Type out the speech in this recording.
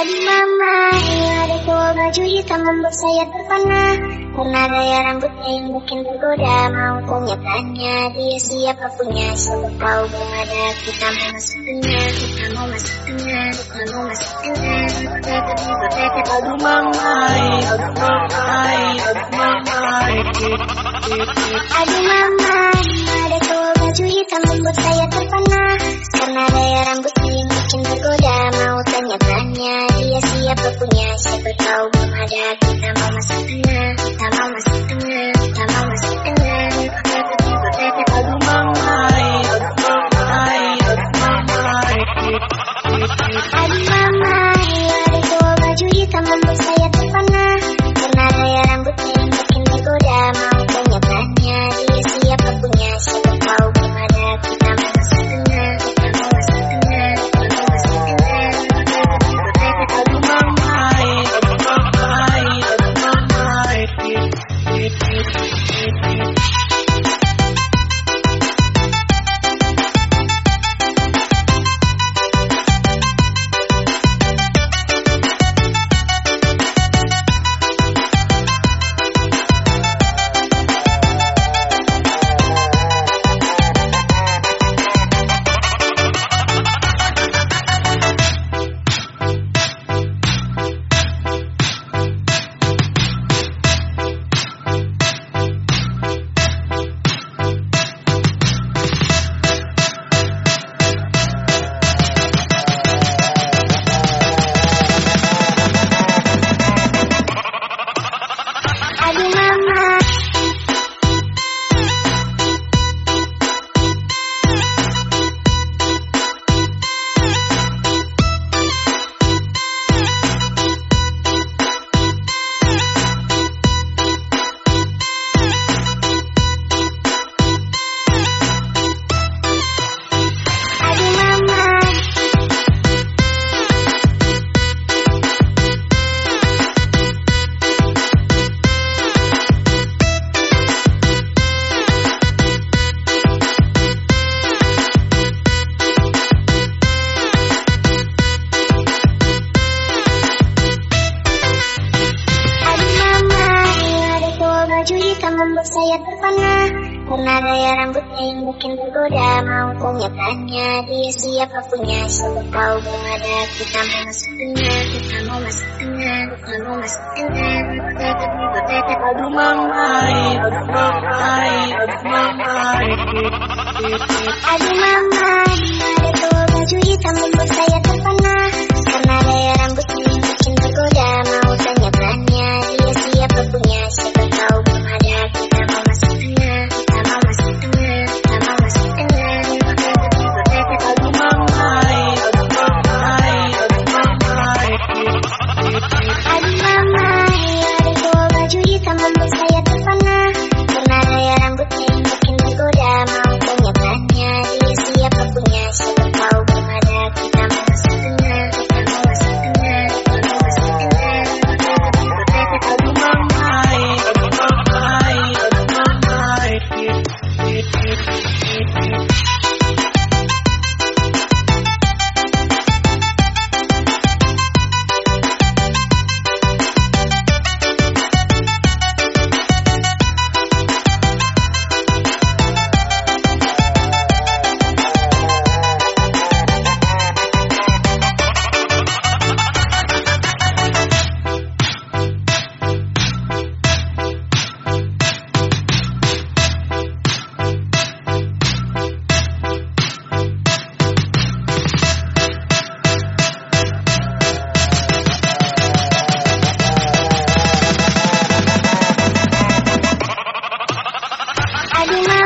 Aduh mama, ada tua baju hitam membuat saya terpana Karena gaya rambutnya yang bikin tergoda Mau tanya tanya dia siapa punya Siapa tahu belum ada kita mau masuk tengah Kita mau masuk tengah, kita mau masuk tengah Aduh mama, aduh mama, aduh mama Aduh mama, ada tua baju hitam membuat saya terpana mama Aduh baju hitam membuat saya terpana Karena gaya rambutnya yang bikin tergoda Mau tanya-tanya dia siapa punya Siapa tahu belum ada kita mau masuk tengah Kita mau masuk tengah, kita mau masuk tengah Aduh mama, aduh mama, aduh mama Aduh mama, ada tua baju saya terpana Adina.